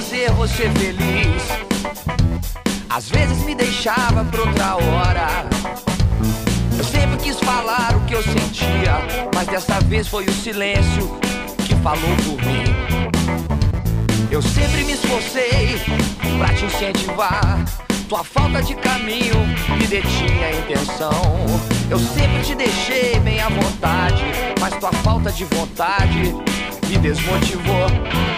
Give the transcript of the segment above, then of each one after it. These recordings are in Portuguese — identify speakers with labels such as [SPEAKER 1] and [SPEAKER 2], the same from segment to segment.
[SPEAKER 1] ver você feliz. Às vezes me deixava pra outra hora. Eu sempre quis falar o que eu sentia, mas dessa vez foi o silêncio que falou por mim. Eu sempre me esforcei pra te incentivar. Tua falta de caminho me detinha a intenção. Eu sempre te deixei bem à vontade, mas tua falta de vontade me desmotivou.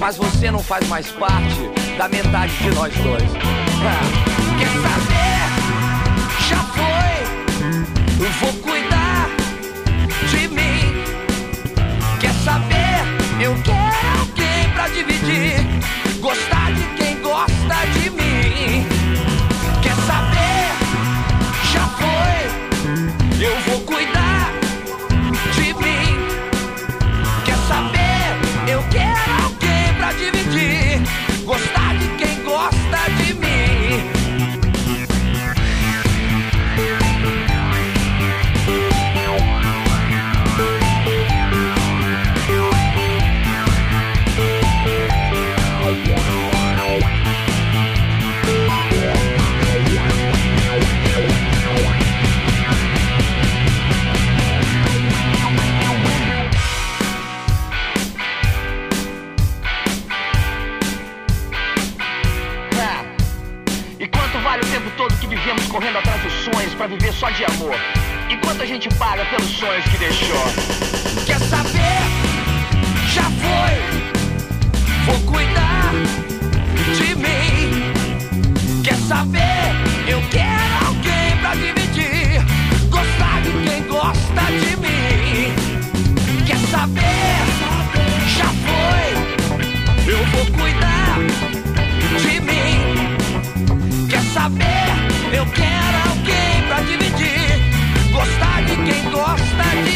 [SPEAKER 1] mas você não faz mais parte da metade de nós dois. Ah, quer saber? Já foi. Eu vou cuidar de mim. Quer saber? Eu quero alguém pra dividir. Gostar o tempo todo que vivemos correndo atrás dos sonhos pra viver só de amor? E quanto a gente paga pelos sonhos que deixou? Quer saber? Já foi. Vou cuidar de mim. Quer saber? Eu quero alguém pra dividir. Gostar de quem gosta de mim. Quer saber? Eu quero alguém pra dividir. Gostar de quem gosta de